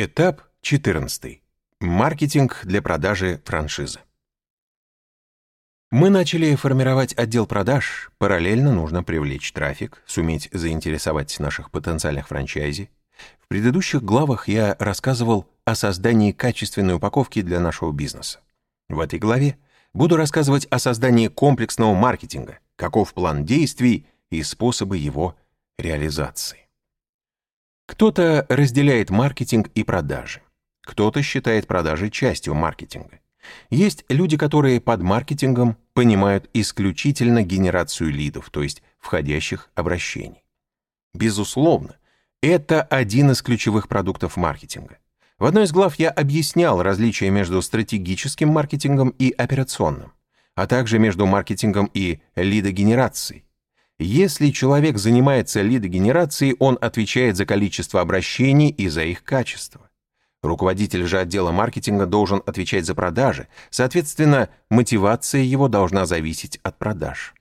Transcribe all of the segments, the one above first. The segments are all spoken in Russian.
Этап 14. Маркетинг для продажи франшизы. Мы начали формировать отдел продаж, параллельно нужно привлечь трафик, суметь заинтересовать наших потенциальных франчайзи. В предыдущих главах я рассказывал о создании качественной упаковки для нашего бизнеса. В этой главе буду рассказывать о создании комплексного маркетинга, каков план действий и способы его реализации. Кто-то разделяет маркетинг и продажи. Кто-то считает продажи частью маркетинга. Есть люди, которые под маркетингом понимают исключительно генерацию лидов, то есть входящих обращений. Безусловно, это один из ключевых продуктов маркетинга. В одной из глав я объяснял различия между стратегическим маркетингом и операционным, а также между маркетингом и лидогенерацией. Если человек занимается лидогенерацией, он отвечает за количество обращений и за их качество. Руководитель же отдела маркетинга должен отвечать за продажи, соответственно, мотивация его должна зависеть от продаж.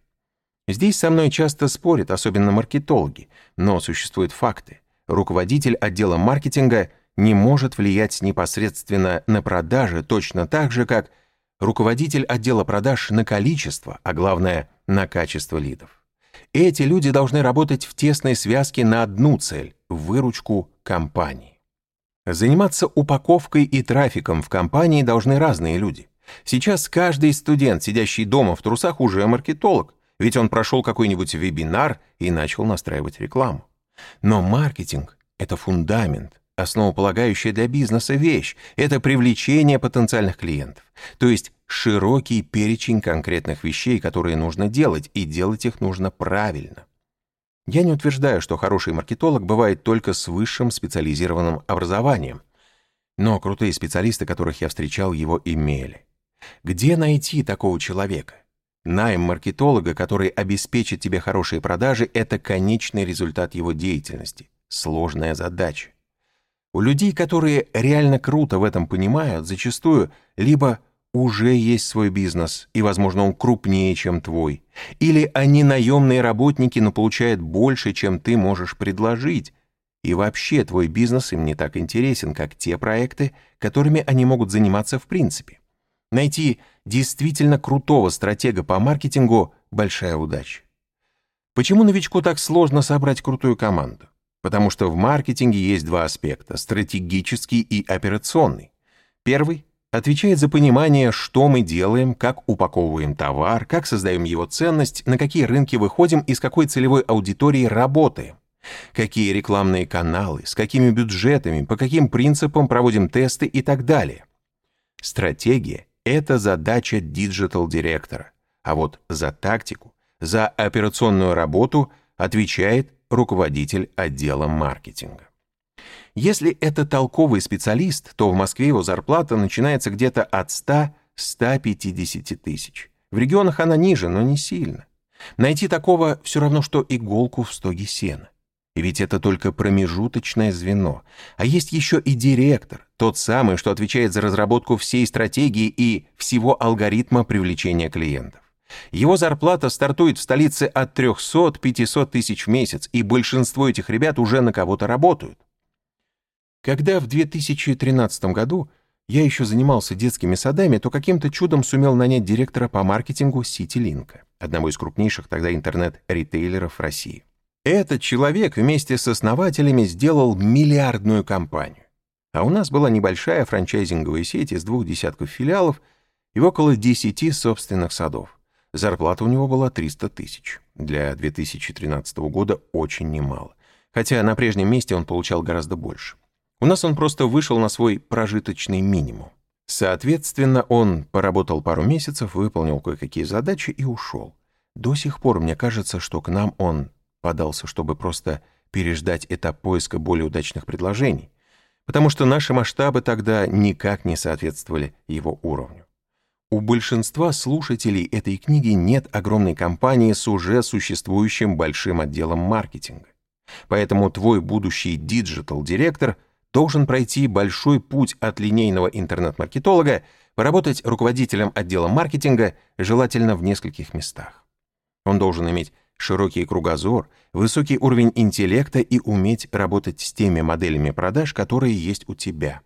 Здесь со мной часто спорят, особенно маркетологи, но существуют факты. Руководитель отдела маркетинга не может влиять непосредственно на продажи точно так же, как руководитель отдела продаж на количество, а главное, на качество лидов. Эти люди должны работать в тесной связке на одну цель – выручку компании. Заниматься упаковкой и трафиком в компании должны разные люди. Сейчас каждый студент, сидящий дома в трусах, уже маркетолог, ведь он прошел какой-нибудь вебинар и начал настраивать рекламу. Но маркетинг – это фундамент, основополагающая для бизнеса вещь – это привлечение потенциальных клиентов. То есть широкий перечень конкретных вещей, которые нужно делать, и делать их нужно правильно. Я не утверждаю, что хороший маркетолог бывает только с высшим специализированным образованием, но крутые специалисты, которых я встречал, его имели. Где найти такого человека? Найм маркетолога, который обеспечит тебе хорошие продажи, это конечный результат его деятельности. Сложная задача. У людей, которые реально круто в этом понимают, зачастую либо уже есть свой бизнес, и, возможно, он крупнее, чем твой. Или они наемные работники, но получают больше, чем ты можешь предложить. И вообще твой бизнес им не так интересен, как те проекты, которыми они могут заниматься в принципе. Найти действительно крутого стратега по маркетингу – большая удача. Почему новичку так сложно собрать крутую команду? Потому что в маркетинге есть два аспекта – стратегический и операционный. Первый отвечает за понимание, что мы делаем, как упаковываем товар, как создаем его ценность, на какие рынки выходим и с какой целевой аудиторией работаем, какие рекламные каналы, с какими бюджетами, по каким принципам проводим тесты и так далее. Стратегия — это задача диджитал-директора, а вот за тактику, за операционную работу отвечает руководитель отдела маркетинга. Если это толковый специалист, то в Москве его зарплата начинается где-то от 100-150 тысяч. В регионах она ниже, но не сильно. Найти такого все равно, что иголку в стоге сена. Ведь это только промежуточное звено. А есть еще и директор, тот самый, что отвечает за разработку всей стратегии и всего алгоритма привлечения клиентов. Его зарплата стартует в столице от 300-500 тысяч в месяц, и большинство этих ребят уже на кого-то работают. Когда в 2013 году я еще занимался детскими садами, то каким-то чудом сумел нанять директора по маркетингу Ситилинка, одного из крупнейших тогда интернет-ритейлеров России. Этот человек вместе с основателями сделал миллиардную компанию. А у нас была небольшая франчайзинговая сеть из двух десятков филиалов и около 10 собственных садов. Зарплата у него была 300 тысяч. Для 2013 года очень немало. Хотя на прежнем месте он получал гораздо больше. У нас он просто вышел на свой прожиточный минимум. Соответственно, он поработал пару месяцев, выполнил кое-какие задачи и ушел. До сих пор мне кажется, что к нам он подался, чтобы просто переждать этап поиска более удачных предложений, потому что наши масштабы тогда никак не соответствовали его уровню. У большинства слушателей этой книги нет огромной компании с уже существующим большим отделом маркетинга. Поэтому твой будущий диджитал-директор должен пройти большой путь от линейного интернет-маркетолога, поработать руководителем отдела маркетинга, желательно в нескольких местах. Он должен иметь широкий кругозор, высокий уровень интеллекта и уметь работать с теми моделями продаж, которые есть у тебя.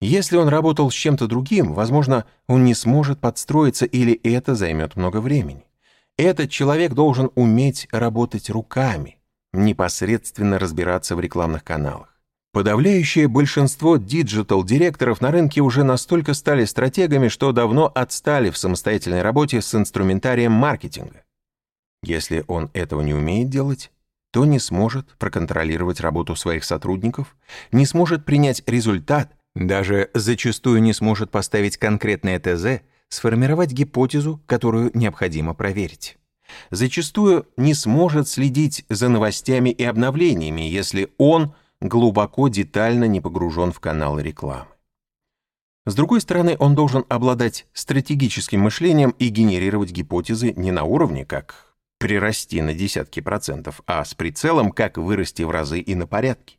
Если он работал с чем-то другим, возможно, он не сможет подстроиться или это займет много времени. Этот человек должен уметь работать руками, непосредственно разбираться в рекламных каналах. Подавляющее большинство диджитал-директоров на рынке уже настолько стали стратегами, что давно отстали в самостоятельной работе с инструментарием маркетинга. Если он этого не умеет делать, то не сможет проконтролировать работу своих сотрудников, не сможет принять результат, даже зачастую не сможет поставить конкретное ТЗ, сформировать гипотезу, которую необходимо проверить. Зачастую не сможет следить за новостями и обновлениями, если он глубоко детально не погружен в каналы рекламы. С другой стороны, он должен обладать стратегическим мышлением и генерировать гипотезы не на уровне, как прирасти на десятки процентов, а с прицелом, как вырасти в разы и на порядке.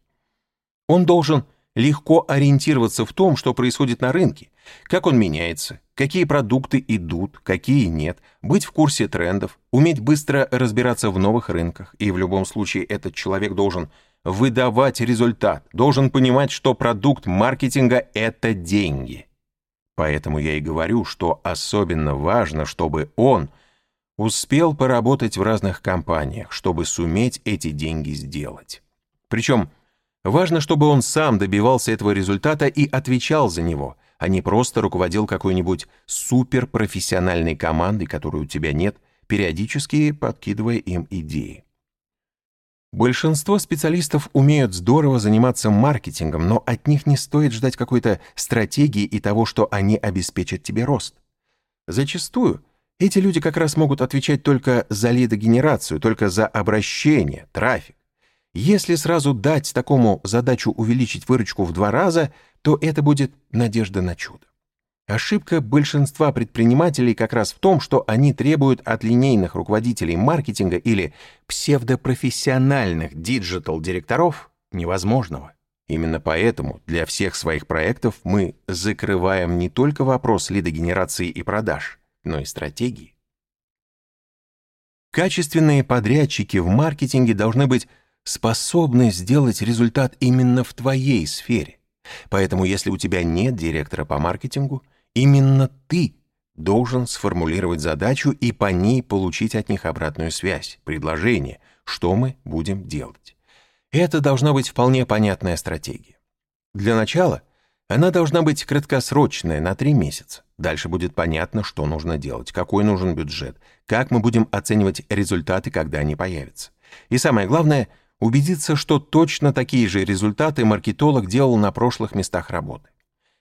Он должен легко ориентироваться в том, что происходит на рынке, как он меняется, какие продукты идут, какие нет, быть в курсе трендов, уметь быстро разбираться в новых рынках, и в любом случае этот человек должен выдавать результат, должен понимать, что продукт маркетинга — это деньги. Поэтому я и говорю, что особенно важно, чтобы он успел поработать в разных компаниях, чтобы суметь эти деньги сделать. Причем Важно, чтобы он сам добивался этого результата и отвечал за него, а не просто руководил какой-нибудь суперпрофессиональной командой, которой у тебя нет, периодически подкидывая им идеи. Большинство специалистов умеют здорово заниматься маркетингом, но от них не стоит ждать какой-то стратегии и того, что они обеспечат тебе рост. Зачастую эти люди как раз могут отвечать только за лидогенерацию, только за обращение, трафик. Если сразу дать такому задачу увеличить выручку в два раза, то это будет надежда на чудо. Ошибка большинства предпринимателей как раз в том, что они требуют от линейных руководителей маркетинга или псевдопрофессиональных диджитал-директоров невозможного. Именно поэтому для всех своих проектов мы закрываем не только вопрос лидогенерации и продаж, но и стратегии. Качественные подрядчики в маркетинге должны быть способны сделать результат именно в твоей сфере. Поэтому если у тебя нет директора по маркетингу, именно ты должен сформулировать задачу и по ней получить от них обратную связь, предложение, что мы будем делать. Это должна быть вполне понятная стратегия. Для начала она должна быть краткосрочная, на три месяца. Дальше будет понятно, что нужно делать, какой нужен бюджет, как мы будем оценивать результаты, когда они появятся. И самое главное — убедиться, что точно такие же результаты маркетолог делал на прошлых местах работы.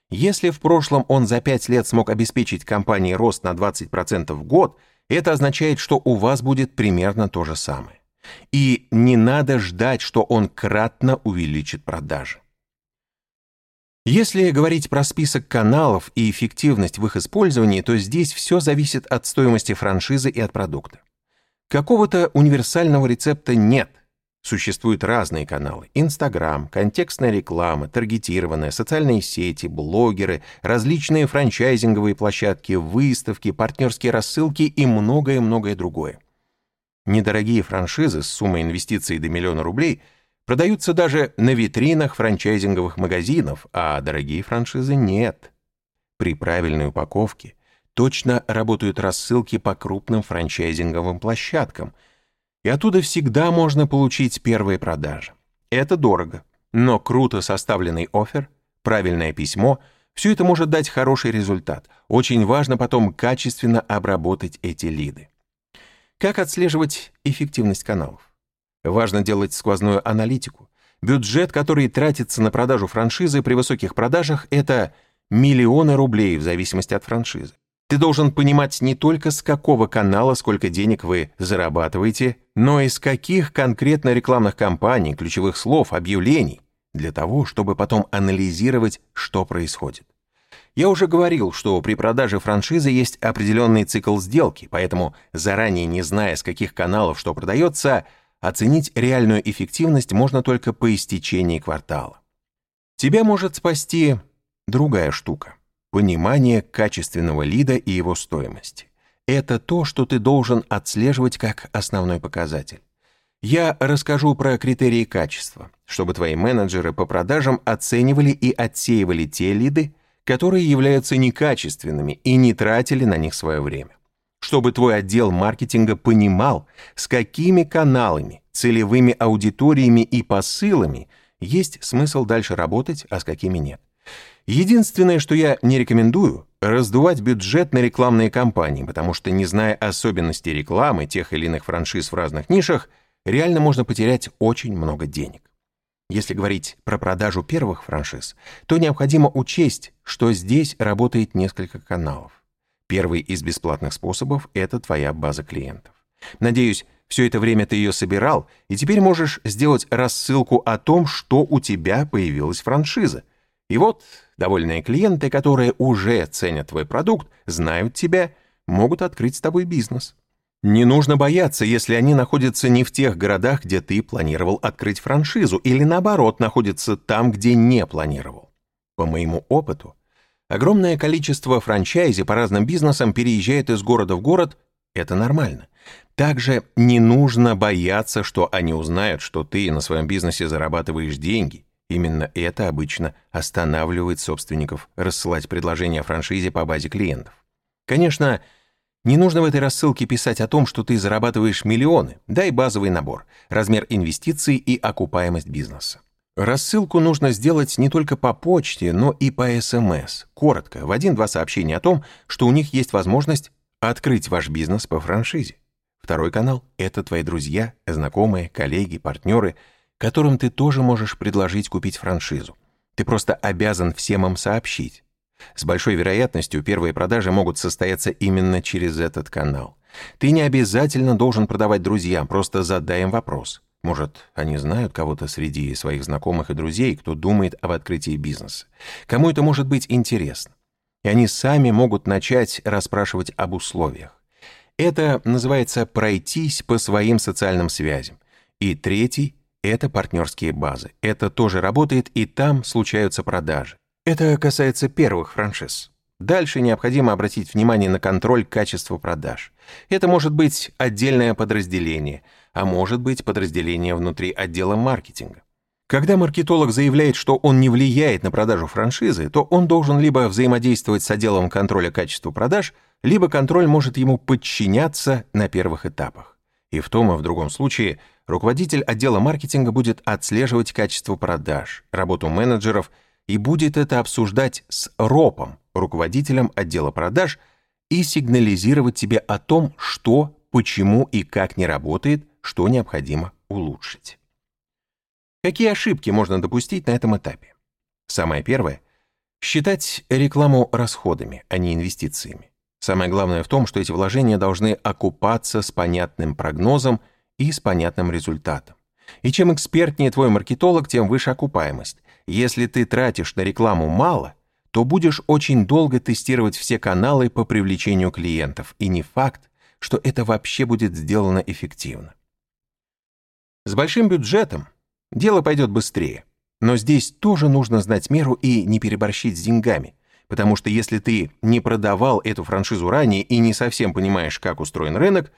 Если в прошлом он за 5 лет смог обеспечить компании рост на 20% в год, это означает, что у вас будет примерно то же самое. И не надо ждать, что он кратно увеличит продажи. Если говорить про список каналов и эффективность в их использовании, то здесь все зависит от стоимости франшизы и от продукта. Какого-то универсального рецепта нет. Существуют разные каналы. Инстаграм, контекстная реклама, таргетированная, социальные сети, блогеры, различные франчайзинговые площадки, выставки, партнерские рассылки и многое-многое другое. Недорогие франшизы с суммой инвестиций до миллиона рублей продаются даже на витринах франчайзинговых магазинов, а дорогие франшизы нет. При правильной упаковке точно работают рассылки по крупным франчайзинговым площадкам – и оттуда всегда можно получить первые продажи. Это дорого, но круто составленный офер, правильное письмо — все это может дать хороший результат. Очень важно потом качественно обработать эти лиды. Как отслеживать эффективность каналов? Важно делать сквозную аналитику. Бюджет, который тратится на продажу франшизы при высоких продажах, это миллионы рублей в зависимости от франшизы. Ты должен понимать не только с какого канала сколько денег вы зарабатываете, но и с каких конкретно рекламных кампаний, ключевых слов, объявлений, для того, чтобы потом анализировать, что происходит. Я уже говорил, что при продаже франшизы есть определенный цикл сделки, поэтому, заранее не зная, с каких каналов что продается, оценить реальную эффективность можно только по истечении квартала. Тебя может спасти другая штука понимание качественного лида и его стоимости. Это то, что ты должен отслеживать как основной показатель. Я расскажу про критерии качества, чтобы твои менеджеры по продажам оценивали и отсеивали те лиды, которые являются некачественными и не тратили на них свое время. Чтобы твой отдел маркетинга понимал, с какими каналами, целевыми аудиториями и посылами есть смысл дальше работать, а с какими нет. Единственное, что я не рекомендую, раздувать бюджет на рекламные кампании, потому что, не зная особенностей рекламы тех или иных франшиз в разных нишах, реально можно потерять очень много денег. Если говорить про продажу первых франшиз, то необходимо учесть, что здесь работает несколько каналов. Первый из бесплатных способов — это твоя база клиентов. Надеюсь, все это время ты ее собирал, и теперь можешь сделать рассылку о том, что у тебя появилась франшиза. И вот довольные клиенты, которые уже ценят твой продукт, знают тебя, могут открыть с тобой бизнес. Не нужно бояться, если они находятся не в тех городах, где ты планировал открыть франшизу, или наоборот, находятся там, где не планировал. По моему опыту, огромное количество франчайзи по разным бизнесам переезжает из города в город, это нормально. Также не нужно бояться, что они узнают, что ты на своем бизнесе зарабатываешь деньги. Именно это обычно останавливает собственников рассылать предложения о франшизе по базе клиентов. Конечно, не нужно в этой рассылке писать о том, что ты зарабатываешь миллионы. Дай базовый набор, размер инвестиций и окупаемость бизнеса. Рассылку нужно сделать не только по почте, но и по СМС. Коротко, в один-два сообщения о том, что у них есть возможность открыть ваш бизнес по франшизе. Второй канал — это твои друзья, знакомые, коллеги, партнеры, которым ты тоже можешь предложить купить франшизу. Ты просто обязан всем им сообщить. С большой вероятностью первые продажи могут состояться именно через этот канал. Ты не обязательно должен продавать друзьям, просто задай им вопрос. Может, они знают кого-то среди своих знакомых и друзей, кто думает об открытии бизнеса. Кому это может быть интересно. И они сами могут начать расспрашивать об условиях. Это называется пройтись по своим социальным связям. И третий — это партнерские базы. Это тоже работает, и там случаются продажи. Это касается первых франшиз. Дальше необходимо обратить внимание на контроль качества продаж. Это может быть отдельное подразделение, а может быть подразделение внутри отдела маркетинга. Когда маркетолог заявляет, что он не влияет на продажу франшизы, то он должен либо взаимодействовать с отделом контроля качества продаж, либо контроль может ему подчиняться на первых этапах. И в том и в другом случае руководитель отдела маркетинга будет отслеживать качество продаж, работу менеджеров и будет это обсуждать с РОПом, руководителем отдела продаж, и сигнализировать тебе о том, что, почему и как не работает, что необходимо улучшить. Какие ошибки можно допустить на этом этапе? Самое первое — считать рекламу расходами, а не инвестициями. Самое главное в том, что эти вложения должны окупаться с понятным прогнозом и с понятным результатом. И чем экспертнее твой маркетолог, тем выше окупаемость. Если ты тратишь на рекламу мало, то будешь очень долго тестировать все каналы по привлечению клиентов, и не факт, что это вообще будет сделано эффективно. С большим бюджетом дело пойдет быстрее, но здесь тоже нужно знать меру и не переборщить с деньгами, потому что если ты не продавал эту франшизу ранее и не совсем понимаешь, как устроен рынок,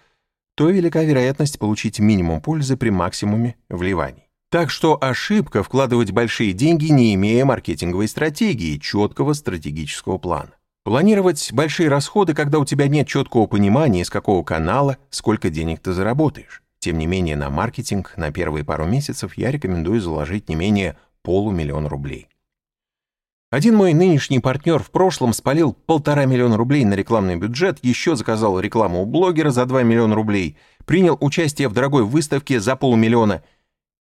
то велика вероятность получить минимум пользы при максимуме вливаний. Так что ошибка вкладывать большие деньги, не имея маркетинговой стратегии, четкого стратегического плана. Планировать большие расходы, когда у тебя нет четкого понимания, из какого канала, сколько денег ты заработаешь. Тем не менее, на маркетинг на первые пару месяцев я рекомендую заложить не менее полумиллиона рублей. Один мой нынешний партнер в прошлом спалил полтора миллиона рублей на рекламный бюджет, еще заказал рекламу у блогера за 2 миллиона рублей, принял участие в дорогой выставке за полмиллиона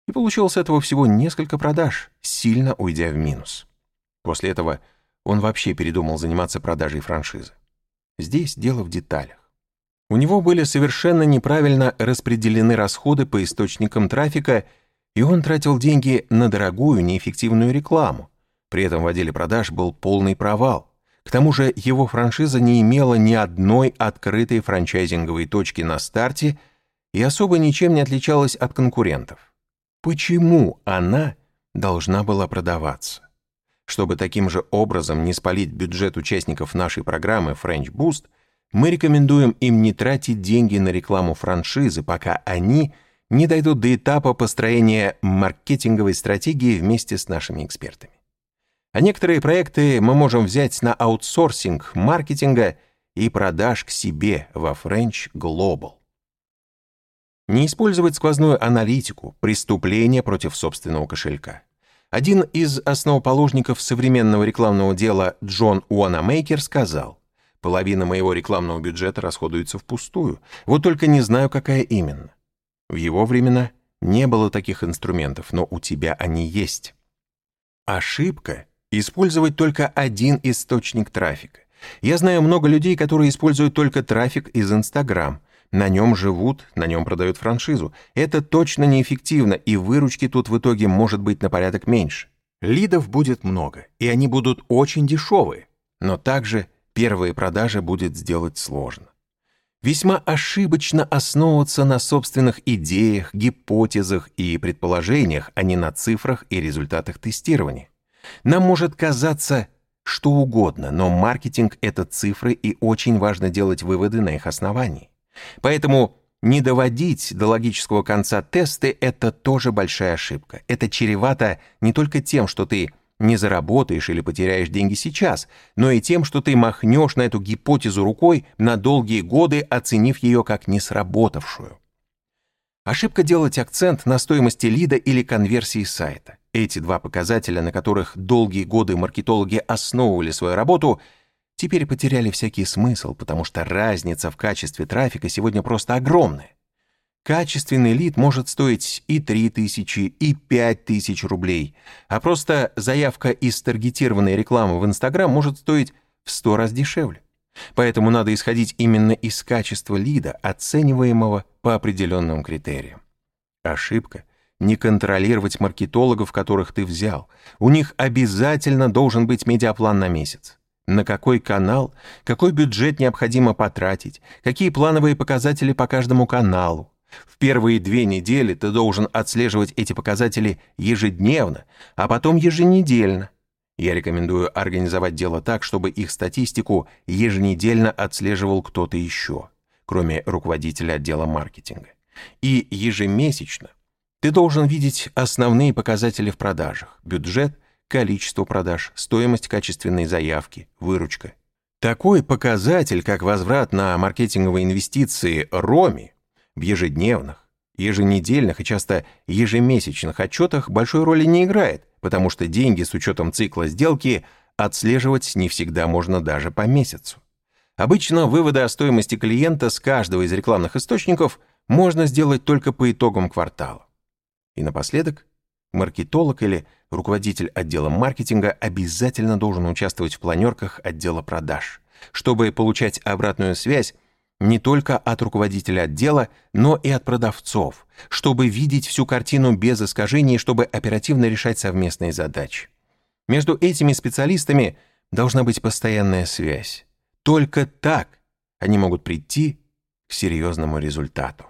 и получил с этого всего несколько продаж, сильно уйдя в минус. После этого он вообще передумал заниматься продажей франшизы. Здесь дело в деталях. У него были совершенно неправильно распределены расходы по источникам трафика, и он тратил деньги на дорогую, неэффективную рекламу, при этом в отделе продаж был полный провал. К тому же его франшиза не имела ни одной открытой франчайзинговой точки на старте и особо ничем не отличалась от конкурентов. Почему она должна была продаваться? Чтобы таким же образом не спалить бюджет участников нашей программы French Boost, мы рекомендуем им не тратить деньги на рекламу франшизы, пока они не дойдут до этапа построения маркетинговой стратегии вместе с нашими экспертами. А некоторые проекты мы можем взять на аутсорсинг маркетинга и продаж к себе во French Global. Не использовать сквозную аналитику, преступление против собственного кошелька. Один из основоположников современного рекламного дела Джон Уанамейкер сказал, «Половина моего рекламного бюджета расходуется впустую, вот только не знаю, какая именно». В его времена не было таких инструментов, но у тебя они есть. Ошибка — использовать только один источник трафика. Я знаю много людей, которые используют только трафик из Инстаграм. На нем живут, на нем продают франшизу. Это точно неэффективно, и выручки тут в итоге может быть на порядок меньше. Лидов будет много, и они будут очень дешевые. Но также первые продажи будет сделать сложно. Весьма ошибочно основываться на собственных идеях, гипотезах и предположениях, а не на цифрах и результатах тестирования. Нам может казаться что угодно, но маркетинг — это цифры, и очень важно делать выводы на их основании. Поэтому не доводить до логического конца тесты — это тоже большая ошибка. Это чревато не только тем, что ты не заработаешь или потеряешь деньги сейчас, но и тем, что ты махнешь на эту гипотезу рукой на долгие годы, оценив ее как не сработавшую. Ошибка делать акцент на стоимости лида или конверсии сайта. Эти два показателя, на которых долгие годы маркетологи основывали свою работу, теперь потеряли всякий смысл, потому что разница в качестве трафика сегодня просто огромная. Качественный лид может стоить и 3000, и 5000 рублей, а просто заявка из таргетированной рекламы в Инстаграм может стоить в 100 раз дешевле. Поэтому надо исходить именно из качества лида, оцениваемого по определенным критериям. Ошибка не контролировать маркетологов, которых ты взял. У них обязательно должен быть медиаплан на месяц. На какой канал, какой бюджет необходимо потратить, какие плановые показатели по каждому каналу. В первые две недели ты должен отслеживать эти показатели ежедневно, а потом еженедельно. Я рекомендую организовать дело так, чтобы их статистику еженедельно отслеживал кто-то еще, кроме руководителя отдела маркетинга. И ежемесячно ты должен видеть основные показатели в продажах, бюджет, количество продаж, стоимость качественной заявки, выручка. Такой показатель, как возврат на маркетинговые инвестиции РОМИ, в ежедневных, еженедельных и часто ежемесячных отчетах большой роли не играет, потому что деньги с учетом цикла сделки отслеживать не всегда можно даже по месяцу. Обычно выводы о стоимости клиента с каждого из рекламных источников можно сделать только по итогам квартала. И напоследок, маркетолог или руководитель отдела маркетинга обязательно должен участвовать в планерках отдела продаж, чтобы получать обратную связь не только от руководителя отдела, но и от продавцов, чтобы видеть всю картину без искажений, чтобы оперативно решать совместные задачи. Между этими специалистами должна быть постоянная связь. Только так они могут прийти к серьезному результату.